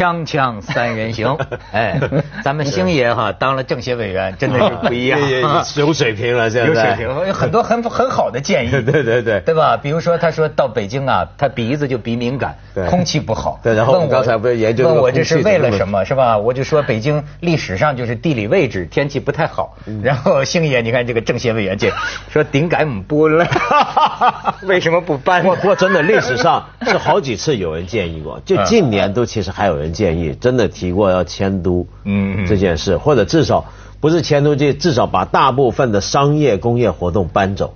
锵锵三人行，哎，咱们星爷哈当了政协委员，真的是不一样，有水平了，现在。有水平，有很多很很好的建议，对 对对，对。吧？比如说他说到北京啊，他鼻子就鼻敏感，空气不好，对，然后我刚才不是研究问我这是为了什么，是吧？我就说北京历史上就是地理位置天气不太好，然后星爷你看这个政协委员这说顶改唔搬了，为什么不搬？不过真的历史上 是好几次有人建议过，就近年都其实还有人建议，真的提过要迁都，嗯，这件事，或者至少不是迁都，就至少把大部分的商业工业活动搬走。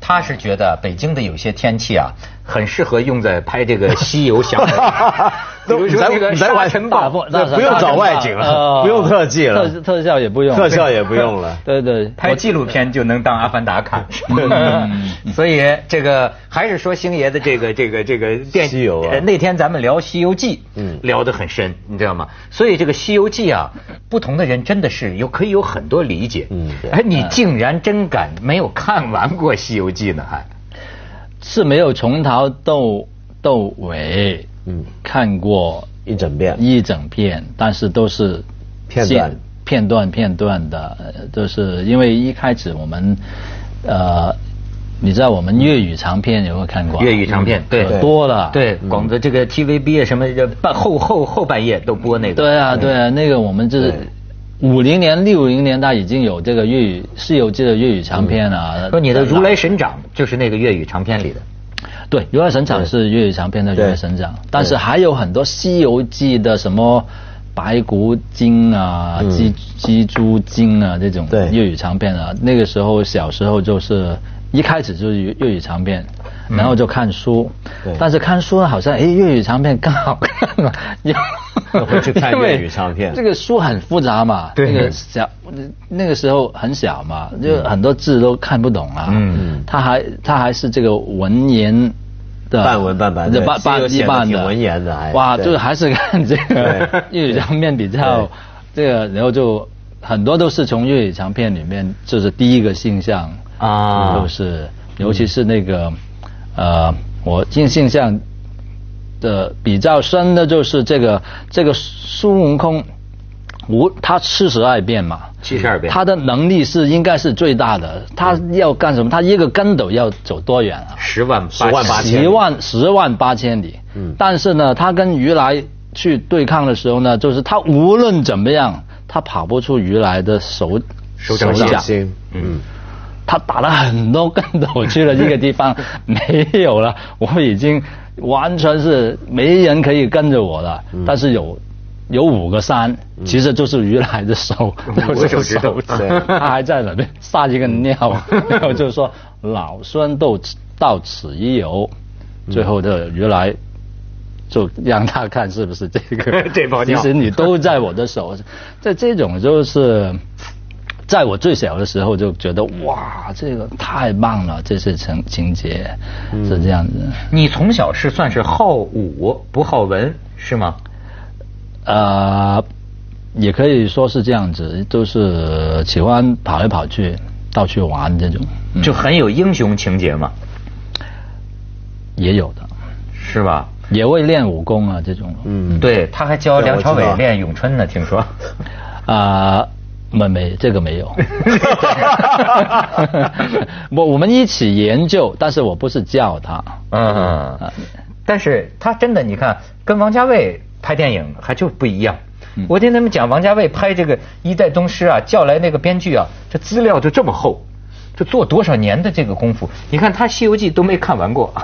他是觉得北京的有些天气啊，很适合用在拍这个西游项目。比如说这个沙尘暴，不用找外景了，不用特技了，特特效也不用，特效也不用了。对对，拍纪录片就能当阿凡达看。所以这个还是说星爷的这个这个这个电西游啊。那天咱们聊《西游记》，嗯，聊得很深，你知道吗？所以这个《西游记》啊，不同的人真的是有可以有很多理解。嗯，哎，你竟然真敢没有看完过《西游记》呢？还是没有从头到到尾。嗯，看过一整遍，一整片，但是都是片段、片段、片段的，都是因为一开始我们，呃，你知道我们粤语长片有没有看过？粤语长片对。多了，对广的这个 TVB 啊什么半后后后半夜都播那个。对啊对啊，那个我们就是五零年六零年代已经有这个粤语《西游记》的粤语长片了。说你的如来神掌就是那个粤语长片里的。对，如来神掌是粤语长片的如来神掌，但是还有很多《西游记》的什么白骨精啊、鸡鸡猪精啊这种粤语长片啊。那个时候小时候就是一开始就是粤语长片，然后就看书，但是看书好像哎粤语长片更好看 嘛，会去看粤语唱片。这个书很复杂嘛，那个小那个时候很小嘛，就很多字都看不懂啊。嗯，他还他还是这个文言。半文半白，这半半一半的文言的，哇，就是还是看这个 粤语唱片比较这个，然后就很多都是从粤语长片里面，就是第一个印象啊，就是，尤其是那个呃，我印印象的比较深的就是这个这个孙悟空。无，他七十二变嘛，七十二变，他的能力是应该是最大的。他要干什么？他一个跟斗要走多远啊？十万十万八千十万十万八千里。嗯。但是呢，他跟如来去对抗的时候呢，就是他无论怎么样，他跑不出如来的手手掌心。嗯。他打了很多跟斗去了这个地方，没有了，我已经完全是没人可以跟着我了。但是有。有五个山，其实就是如来的手，五个手指，他还在那边撒一个尿，然后就说老孙都到此一游，最后的如来就让他看是不是这个。这包尿，其实你都在我的手，在这种就是在我最小的时候就觉得哇，这个太棒了，这是情情节是这样子。你从小是算是好武不好文是吗？呃，也可以说是这样子，都是喜欢跑来跑去，到处玩这种，就很有英雄情节嘛。也有的，是吧？也会练武功啊，这种。嗯，对，他还教梁朝伟练咏春呢，听说。啊，没没，这个没有。我我们一起研究，但是我不是叫他。嗯，但是他真的，你看，跟王家卫。拍电影还就不一样。我听他们讲，王家卫拍这个《一代宗师》啊，叫来那个编剧啊，这资料就这么厚，这做多少年的这个功夫？你看他《西游记》都没看完过。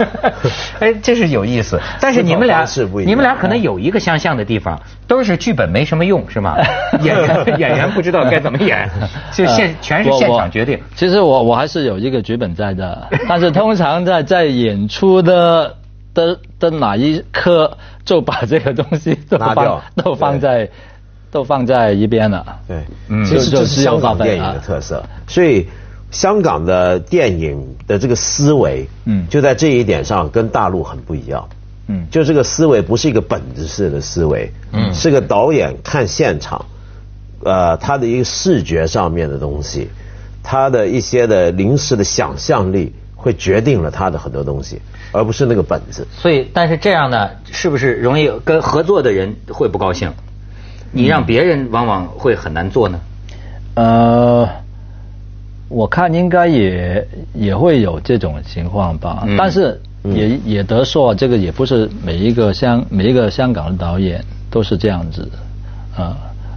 哎，这是有意思。但是你们俩，你们俩可能有一个相像的地方，都是剧本没什么用，是吗？演员演员不知道该怎么演，就现全是现场决定。其实我我还是有一个剧本在的，但是通常在在演出的。的的哪一刻就把这个东西都放都放在都放在一边了。对，其实就是香港电影的特色。所以香港的电影的这个思维，嗯，就在这一点上跟大陆很不一样。嗯，就这个思维不是一个本子式的思维，嗯，是个导演看现场，呃，他的一个视觉上面的东西，他的一些的临时的想象力。会决定了他的很多东西，而不是那个本子。所以，但是这样呢，是不是容易跟合作的人会不高兴？你让别人往往会很难做呢？呃，我看应该也也会有这种情况吧，但是也也得说，这个也不是每一个香每一个香港的导演都是这样子啊。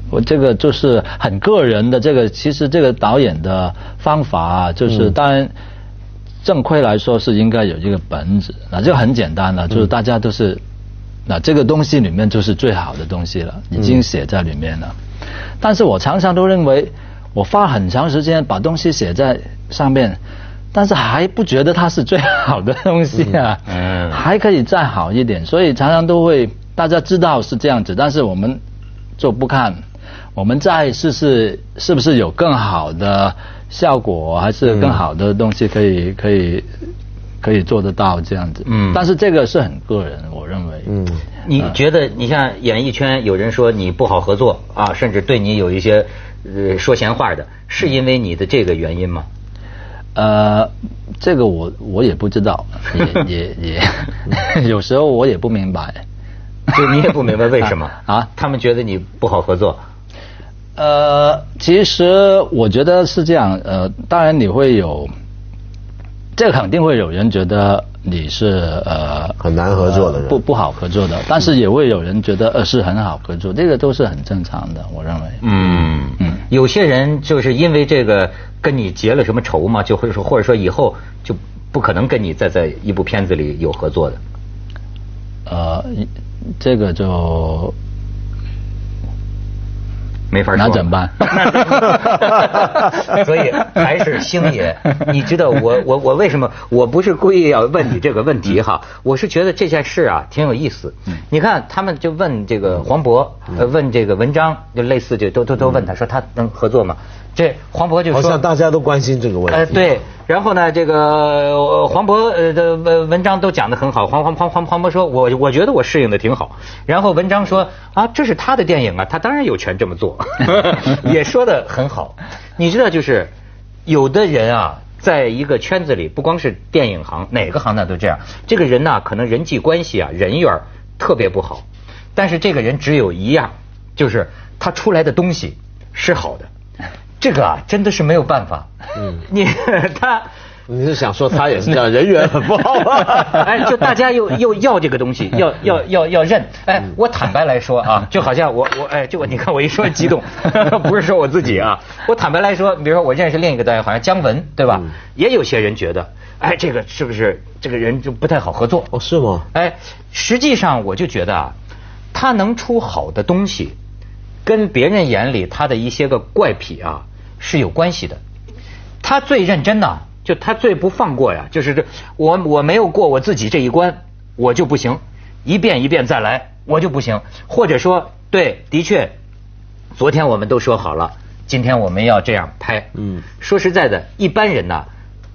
我这个就是很个人的，这个其实这个导演的方法啊，就是当然正规来说是应该有一个本子，那就很简单了，就是大家都是。那这个东西里面就是最好的东西了，已经写在里面了。但是我常常都认为，我花很长时间把东西写在上面，但是还不觉得它是最好的东西啊，嗯，还可以再好一点。所以常常都会大家知道是这样子，但是我们就不看，我们再试试是不是有更好的效果，还是更好的东西可以可以。可以做得到这样子，嗯，但是这个是很个人，我认为，嗯，你觉得你像演艺圈有人说你不好合作啊，甚至对你有一些呃说闲话的，是因为你的这个原因吗？呃，这个我我也不知道，也也 也，有时候我也不明白，就你也不明白为什么 啊？他们觉得你不好合作。呃，其实我觉得是这样，呃，当然你会有。这肯定会有人觉得你是呃很难合作的人，不不好合作的，但是也会有人觉得呃是很好合作，这个都是很正常的，我认为。嗯嗯，有些人就是因为这个跟你结了什么仇嘛，就会说或者说以后就不可能跟你再在一部片子里有合作的。呃，这个就。没法说，那怎么办？所以还是星爷，你知道我我我为什么我不是故意要问你这个问题哈？我是觉得这件事啊挺有意思。你看他们就问这个黄渤，问这个文章，就类似就都都都问他说他能合作吗？这黄渤就说，好像大家都关心这个问题。呃，对。然后呢，这个黄渤呃的文文章都讲的很好。黄黄黄黄黄渤说，我我觉得我适应的挺好。然后文章说啊，这是他的电影啊，他当然有权这么做，也说的很好。你知道，就是有的人啊，在一个圈子里，不光是电影行，哪个行当都这样。这个人呢，可能人际关系啊，人缘特别不好，但是这个人只有一样，就是他出来的东西是好的。这个啊，真的是没有办法。嗯，你他，你是想说他也是这样，人缘很不好吗？哎，就大家又又要这个东西，要 要要要认。哎，我坦白来说啊，就好像我我哎，就你看我一说激动，不是说我自己啊，我坦白来说，比如说我认识另一个导演，好像姜文，对吧？也有些人觉得，哎，这个是不是这个人就不太好合作？哦，是吗？哎，实际上我就觉得啊，他能出好的东西，跟别人眼里他的一些个怪癖啊。是有关系的，他最认真呐，就他最不放过呀，就是这我我没有过我自己这一关，我就不行，一遍一遍再来，我就不行。或者说，对，的确，昨天我们都说好了，今天我们要这样拍。嗯，说实在的，一般人呐，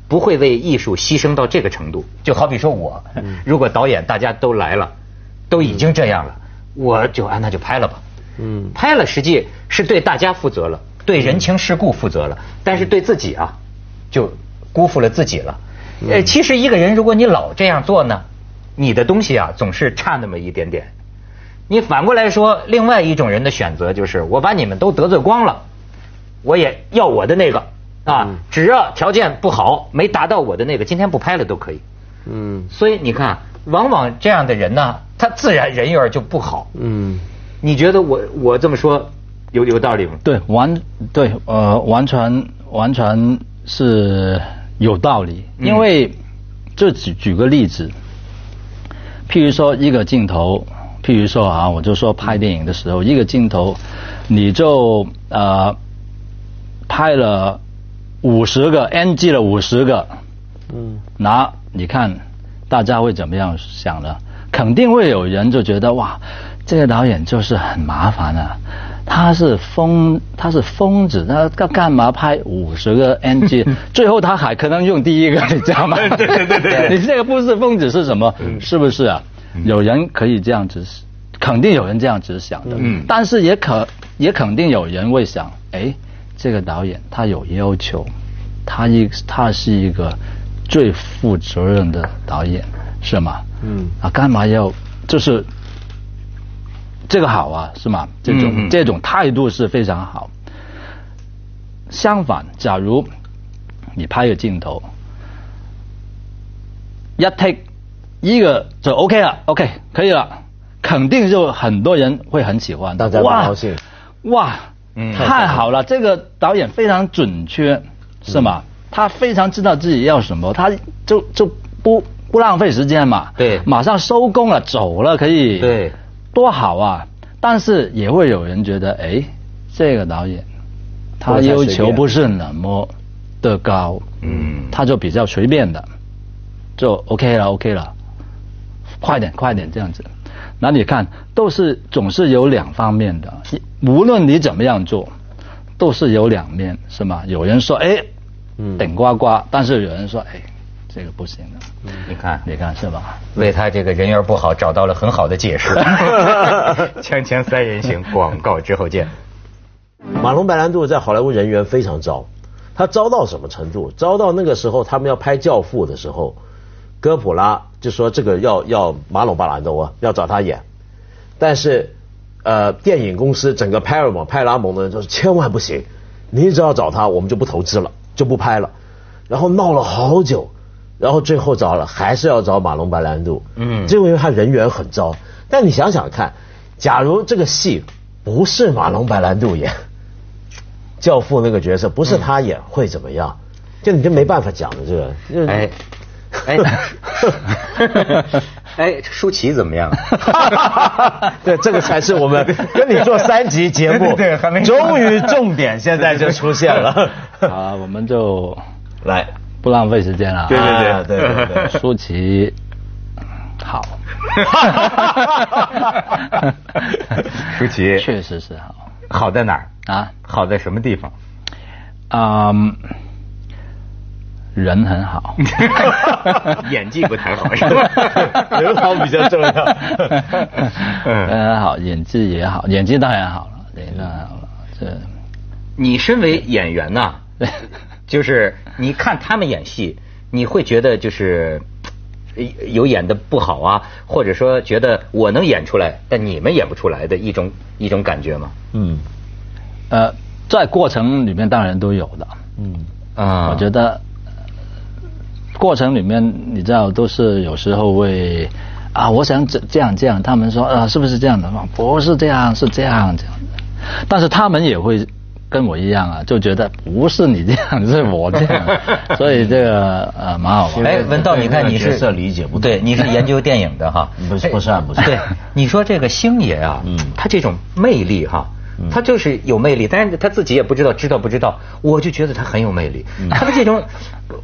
不会为艺术牺牲到这个程度。就好比说我，如果导演大家都来了，都已经这样了，我就啊那就拍了吧。嗯，拍了实际是对大家负责了。对人情世故负责了，但是对自己啊，就辜负了自己了。呃，其实一个人如果你老这样做呢，你的东西啊总是差那么一点点。你反过来说，另外一种人的选择就是，我把你们都得罪光了，我也要我的那个啊，只要条件不好，没达到我的那个，今天不拍了都可以。嗯。所以你看，往往这样的人呢，他自然人缘就不好。嗯。你觉得我我这么说？有有道理吗？对，完对，呃，完全完全是有道理。因为就举举个例子，譬如说一个镜头，譬如说啊，我就说拍电影的时候，一个镜头，你就呃拍了五十个，NG 了五十个，嗯，那你看大家会怎么样想呢？肯定会有人就觉得哇，这个导演就是很麻烦啊。他是疯，他是疯子，他干干嘛拍五十个 NG？最后他还可能用第一个，你知道吗？对对对对，你这个不是疯子是什么？是不是啊？有人可以这样子，肯定有人这样子想的。嗯，但是也可也肯定有人会想，哎，这个导演他有要求，他一他是一个最负责任的导演，是吗？嗯。啊，干嘛要就是这个好啊，是吗？这种这种态度是非常好。相反，假如你拍个镜头，一 take 一个就 OK 了，OK 可以了，肯定就很多人会很喜欢，大家高兴。哇，嗯，太好了，这个导演非常准确，是吗？他非常知道自己要什么，他就就不不浪费时间嘛，对，马上收工了，走了可以，对，多好啊！但是也会有人觉得，哎，这个导演他要求不是那么的高，嗯，他就比较随便的，就 OK 了，OK 了，快点，快点这样子。那你看，都是总是有两方面的，无论你怎么样做，都是有两面，是吗？有人说，哎。顶呱呱，但是有人说，哎，这个不行的。你看，你看是吧？为他这个人缘不好找到了很好的解释。锵锵三人行，广告之后见。马龙白兰度在好莱坞人缘非常糟，他糟到什么程度？糟到那个时候他们要拍《教父》的时候，哥普拉就说这个要要马龙白兰度啊，要找他演，但是呃，电影公司整个派拉蒙派拉蒙的人说千万不行，你只要找他，我们就不投资了。就不拍了，然后闹了好久，然后最后找了，还是要找马龙白兰度。嗯，就因为他人缘很糟。但你想想看，假如这个戏不是马龙白兰度演，教父那个角色不是他演，会怎么样？就你就没办法讲了这个。哎，哎，哎，舒淇怎么样？对，这个才是我们跟你做三集节目，对，终于重点现在就出现了。啊，我们就来不浪费时间了。对对对对对，舒淇好，舒淇确实是好，好在哪儿啊？好在什么地方？啊，人很好，演技不太好是吧？人好比较重要。人好，演技也好，演技当然好了，演技当然好了。这，你身为演员呐？就是你看他们演戏，你会觉得就是有演的不好啊，或者说觉得我能演出来，但你们演不出来的一种一种感觉吗？嗯，呃，在过程里面当然都有的。嗯啊，我觉得过程里面你知道都是有时候会啊，我想这这样这样，他们说啊是不是这样的吗？不是这样，是这样这样的，但是他们也会。跟我一样啊，就觉得不是你这样，是我这样，所以这个呃蛮好玩。哎，文道，你看你是理解不对，你是 研究电影的哈，不是不是不是。对，你说这个星爷啊，嗯，他这种魅力哈，他就是有魅力，但是他自己也不知道知道不知道，我就觉得他很有魅力。他的这种，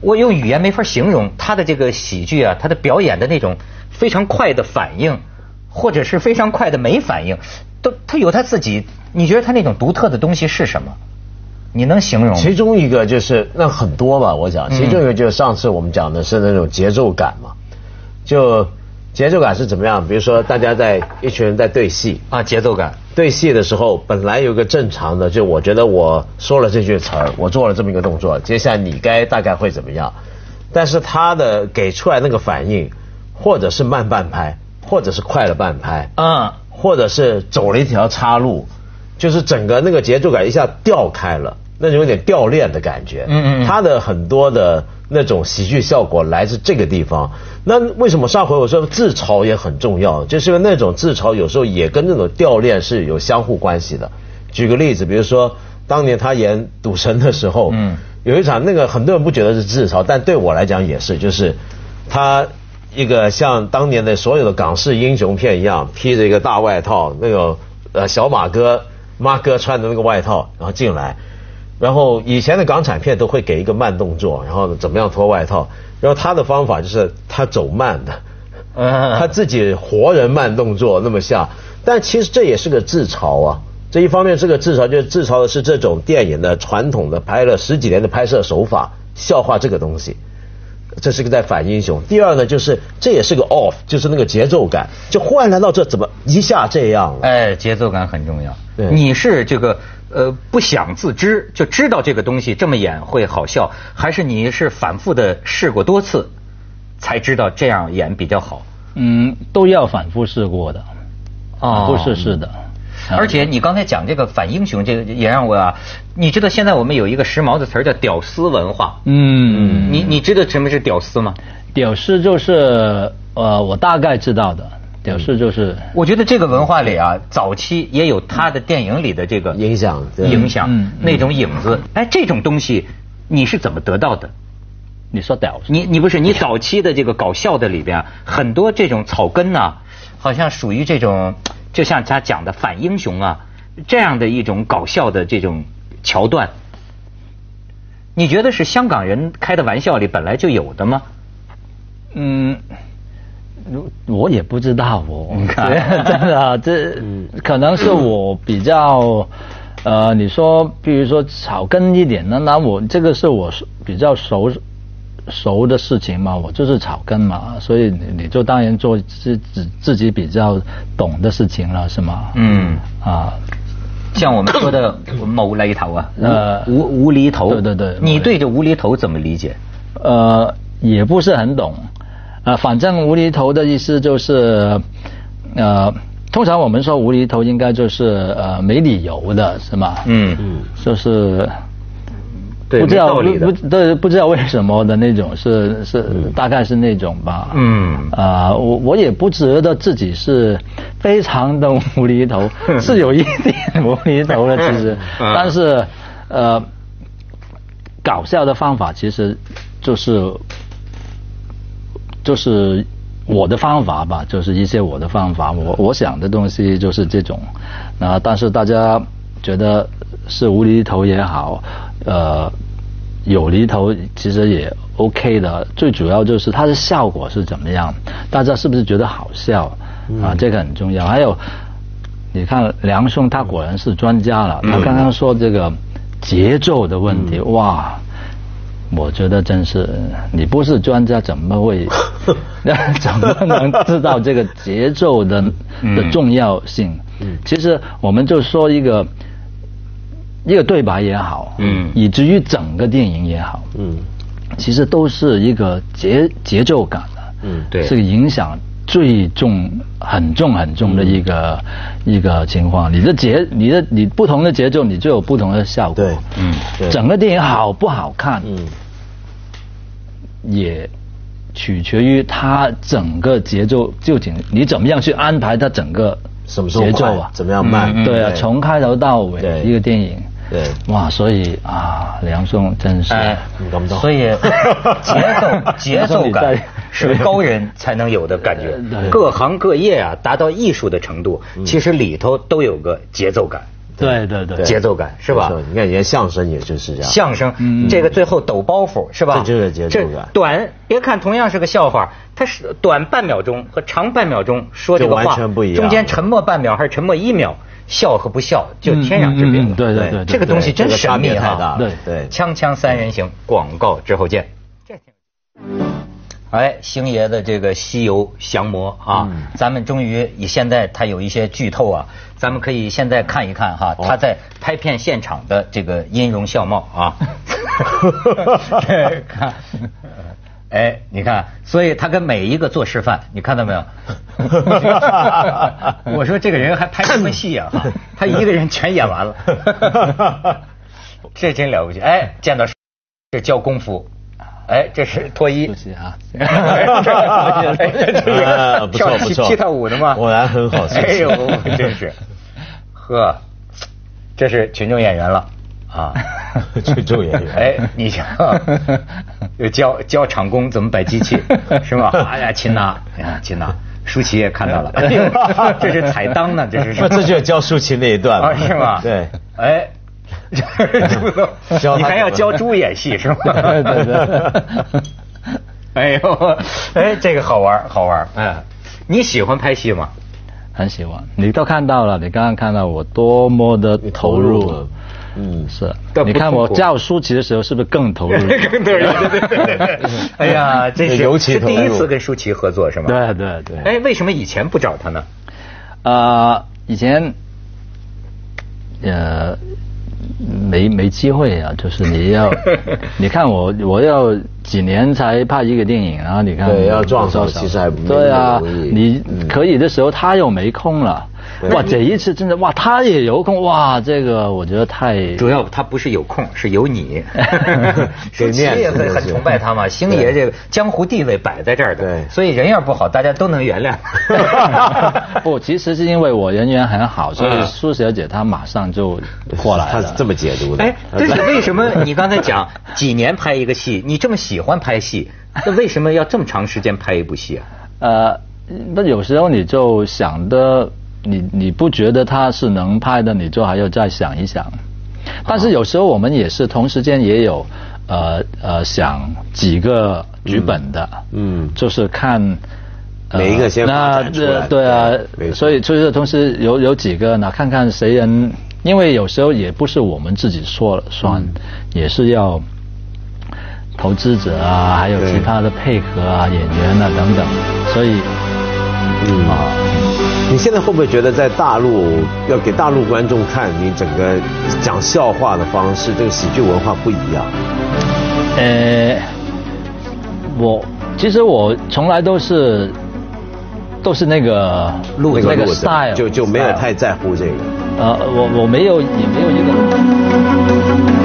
我用语言没法形容他的这个喜剧啊，他的表演的那种非常快的反应，或者是非常快的没反应。都他有他自己，你觉得他那种独特的东西是什么？你能形容？其中一个就是那很多吧，我讲，其中一个就是上次我们讲的是那种节奏感嘛，就节奏感是怎么样？比如说大家在一群人在对戏啊，节奏感对戏的时候，本来有个正常的，就我觉得我说了这句词儿，我做了这么一个动作，接下来你该大概会怎么样？但是他的给出来那个反应，或者是慢半拍，或者是快了半拍，嗯。或者是走了一条岔路，就是整个那个节奏感一下掉开了，那种有点掉链的感觉。嗯嗯。他的很多的那种喜剧效果来自这个地方。那为什么上回我说自嘲也很重要？就是因为那种自嘲有时候也跟那种掉链是有相互关系的。举个例子，比如说当年他演赌神的时候，嗯，有一场那个很多人不觉得是自嘲，但对我来讲也是，就是他。一个像当年的所有的港式英雄片一样，披着一个大外套，那个呃小马哥、马哥穿的那个外套，然后进来，然后以前的港产片都会给一个慢动作，然后怎么样脱外套，然后他的方法就是他走慢的，他自己活人慢动作那么像，但其实这也是个自嘲啊。这一方面，是个自嘲就是自嘲的是这种电影的传统的拍了十几年的拍摄手法，笑话这个东西。这是个在反英雄。第二呢，就是这也是个 off，就是那个节奏感，就忽然来到这怎么一下这样了？哎，节奏感很重要。你是这个呃不想自知就知道这个东西这么演会好笑，还是你是反复的试过多次才知道这样演比较好？嗯，都要反复试过的，啊，不是是的。而且你刚才讲这个反英雄，这个也让我啊，你知道现在我们有一个时髦的词儿叫“屌丝文化”。嗯，你你知道什么是屌丝吗？屌丝就是呃，我大概知道的。屌丝就是，我觉得这个文化里啊，早期也有他的电影里的这个影响，影响那种影子。哎，这种东西你是怎么得到的？你说屌丝？你你不是你早期的这个搞笑的里边很多这种草根呐，好像属于这种。就像他讲的反英雄啊，这样的一种搞笑的这种桥段，你觉得是香港人开的玩笑里本来就有的吗？嗯，我也不知道哦，真的，这可能是我比较呃，你说，比如说草根一点的，那我这个是我比较熟。熟的事情嘛，我就是草根嘛，所以你你就当然做自自自己比较懂的事情了，是吗？嗯啊，像我们说的 某厘头啊，呃无无厘头，对对对，你对这无厘头怎么理解？呃，也不是很懂，呃，反正无厘头的意思就是，呃，通常我们说无厘头应该就是呃没理由的是吗？嗯嗯，就是。不知道不对，不知道为什么的那种是是大概是那种吧。嗯啊，我我也不觉得自己是非常的无厘头，是有一点无厘头的其实 但是呃，搞笑的方法其实就是就是我的方法吧，就是一些我的方法，我我想的东西就是这种。那但是大家觉得是无厘头也好。呃，有厘头其实也 OK 的，最主要就是它的效果是怎么样，大家是不是觉得好笑啊？这个很重要。还有，你看梁兄他果然是专家了，他刚刚说这个节奏的问题，哇，我觉得真是你不是专家怎么会 怎么能知道这个节奏的的重要性？其实我们就说一个。一个对白也好，嗯，以至于整个电影也好，嗯，其实都是一个节节奏感的，嗯，对，是影响最重、很重、很重的一个一个情况。你的节，你的你不同的节奏，你就有不同的效果。对，嗯，整个电影好不好看，嗯，也取决于它整个节奏究竟你怎么样去安排它整个什么节奏啊，怎么样慢？对。啊，从开头到尾一个电影。对，哇，所以啊，梁松真是，所以 节奏 节奏感 是高人才能有的感觉。各行各业啊，达到艺术的程度，其实里头都有个节奏感。对对对，节奏感是吧？你看，人家相声也就是这样。相声这个最后抖包袱是吧？这就是节奏感。短，别看同样是个笑话，它是短半秒钟和长半秒钟说这个话，完全不一样。中间沉默半秒还是沉默一秒？笑和不笑就天壤之别了。对对对，这个东西真神秘哈。对对，锵锵三人行，广告之后见。这挺。哎，星爷的这个《西游降魔》啊，咱们终于以现在他有一些剧透啊，咱们可以现在看一看哈，他在拍片现场的这个音容笑貌啊。看。哎，你看，所以他跟每一个做示范，你看到没有？我说这个人还拍什么戏啊？他一个人全演完了，这真了不起！哎，见到这教功夫，哎，这是脱衣 啊，不错不错，踢踏舞的吗？果然很好，哎呦，真是，呵，这是群众演员了。啊，去做演员。哎，你想教教场工怎么摆机器，是吧？哎呀，擒拿，哎呀，擒拿。舒淇也看到了，这是彩当呢，这是。这就是教舒淇那一段啊，是吗？对。哎，你还要教猪演戏是吗？对对对。哎呦，哎，这个好玩，好玩。哎，你喜欢拍戏吗？很喜欢。你都看到了，你刚刚看到我多么的投入。嗯，是。你看我教舒淇的时候是不是更投入？更投入。哎呀，这是是第一次跟舒淇合作是吗？对对对。哎，为什么以前不找他呢？啊，以前，呃。没没机会啊！就是你要，你看我我要几年才拍一个电影，然后你看对要撞上其实还不对啊，你可以的时候他又没空了。哇，这一次真的哇，他也有空哇，这个我觉得太主要他不是有空，是有你。舒淇也很很崇拜他嘛，星爷这个江湖地位摆在这儿的，所以人缘不好，大家都能原谅。不，其实是因为我人缘很好，所以苏小姐她马上就过来了。她是这么解读的。哎，但是为什么你刚才讲几年拍一个戏，你这么喜欢拍戏，那为什么要这么长时间拍一部戏啊？呃，那有时候你就想的。你你不觉得他是能拍的，你就还要再想一想。但是有时候我们也是同时间也有呃呃想几个剧本的，嗯，就是看每一个先发展出来。对啊，所以就是同时有有几个呢，看看谁人，因为有时候也不是我们自己说了算，也是要投资者啊，还有其他的配合啊、演员啊等等，所以嗯啊。你现在会不会觉得在大陆要给大陆观众看你整个讲笑话的方式，这个喜剧文化不一样？呃，我其实我从来都是都是那个路那个 style，就就没有太在乎这个。呃，我我没有也没有一个。